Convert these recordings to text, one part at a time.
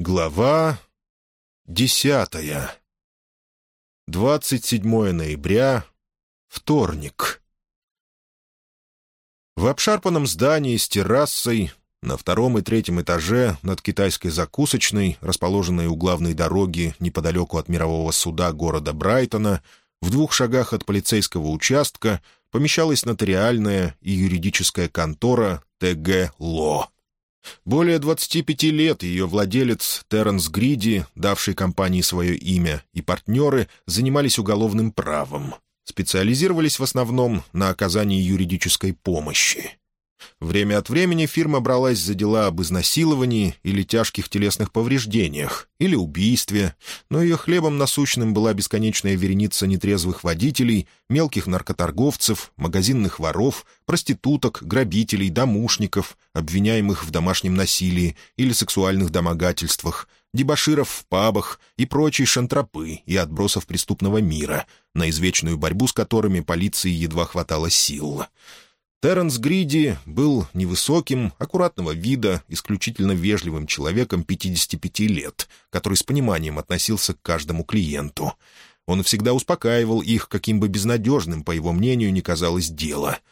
Глава десятая. 27 ноября. Вторник. В обшарпанном здании с террасой на втором и третьем этаже над китайской закусочной, расположенной у главной дороги неподалеку от мирового суда города Брайтона, в двух шагах от полицейского участка помещалась нотариальная и юридическая контора ТГ Ло. Более 25 лет ее владелец Терренс Гриди, давший компании свое имя, и партнеры занимались уголовным правом. Специализировались в основном на оказании юридической помощи. Время от времени фирма бралась за дела об изнасиловании или тяжких телесных повреждениях, или убийстве, но ее хлебом насущным была бесконечная вереница нетрезвых водителей, мелких наркоторговцев, магазинных воров, проституток, грабителей, домушников, обвиняемых в домашнем насилии или сексуальных домогательствах, дебоширов в пабах и прочей шантропы и отбросов преступного мира, на извечную борьбу с которыми полиции едва хватало сил. Терренс Гриди был невысоким, аккуратного вида, исключительно вежливым человеком 55 лет, который с пониманием относился к каждому клиенту. Он всегда успокаивал их, каким бы безнадежным, по его мнению, не казалось дело —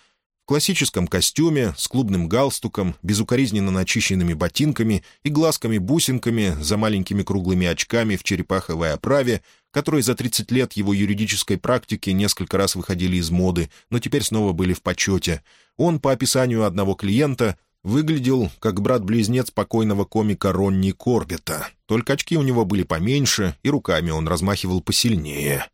классическом костюме, с клубным галстуком, безукоризненно начищенными ботинками и глазками-бусинками за маленькими круглыми очками в черепаховой оправе, которые за 30 лет его юридической практики несколько раз выходили из моды, но теперь снова были в почете. Он, по описанию одного клиента, выглядел как брат-близнец покойного комика Ронни Корбета, только очки у него были поменьше, и руками он размахивал посильнее.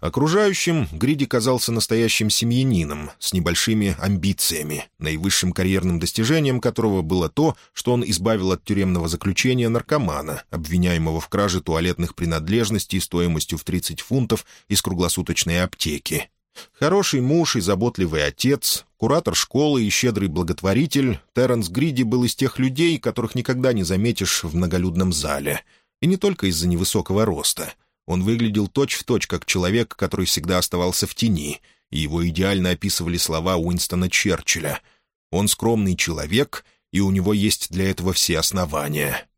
Окружающим Гриди казался настоящим семьянином с небольшими амбициями, наивысшим карьерным достижением которого было то, что он избавил от тюремного заключения наркомана, обвиняемого в краже туалетных принадлежностей стоимостью в 30 фунтов из круглосуточной аптеки. Хороший муж и заботливый отец, куратор школы и щедрый благотворитель, Терренс Гриди был из тех людей, которых никогда не заметишь в многолюдном зале. И не только из-за невысокого роста — он выглядел точь-в-точь, точь, как человек, который всегда оставался в тени, и его идеально описывали слова Уинстона Черчилля. «Он скромный человек, и у него есть для этого все основания».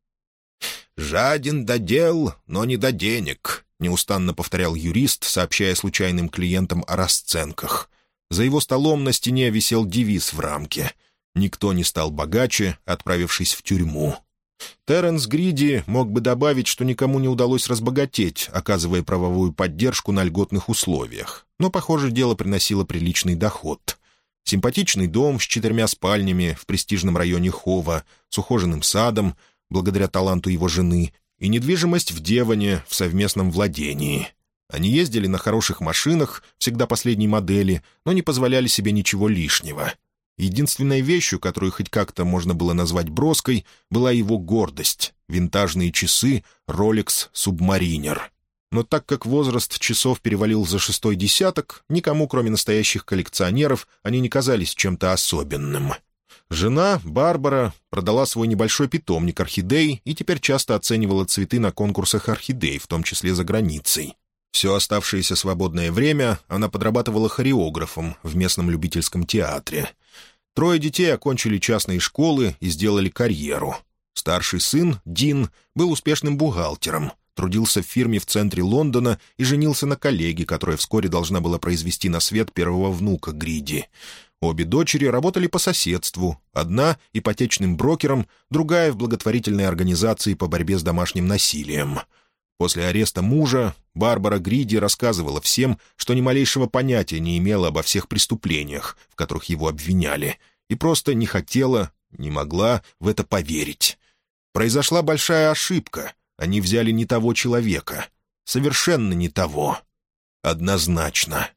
«Жаден до дел, но не до денег», — неустанно повторял юрист, сообщая случайным клиентам о расценках. За его столом на стене висел девиз в рамке. «Никто не стал богаче, отправившись в тюрьму». Терренс Гриди мог бы добавить, что никому не удалось разбогатеть, оказывая правовую поддержку на льготных условиях. Но, похоже, дело приносило приличный доход. Симпатичный дом с четырьмя спальнями в престижном районе Хова, с ухоженным садом, благодаря таланту его жены, и недвижимость в Деване в совместном владении. Они ездили на хороших машинах, всегда последней модели, но не позволяли себе ничего лишнего. Единственной вещью, которую хоть как-то можно было назвать броской, была его гордость — винтажные часы Rolex Submariner. Но так как возраст часов перевалил за шестой десяток, никому, кроме настоящих коллекционеров, они не казались чем-то особенным. Жена, Барбара, продала свой небольшой питомник орхидей и теперь часто оценивала цветы на конкурсах орхидей, в том числе за границей. Все оставшееся свободное время она подрабатывала хореографом в местном любительском театре — Трое детей окончили частные школы и сделали карьеру. Старший сын, Дин, был успешным бухгалтером, трудился в фирме в центре Лондона и женился на коллеге, которая вскоре должна была произвести на свет первого внука Гриди. Обе дочери работали по соседству, одна — ипотечным брокером, другая — в благотворительной организации по борьбе с домашним насилием — После ареста мужа Барбара Гриди рассказывала всем, что ни малейшего понятия не имела обо всех преступлениях, в которых его обвиняли, и просто не хотела, не могла в это поверить. Произошла большая ошибка. Они взяли не того человека. Совершенно не того. Однозначно.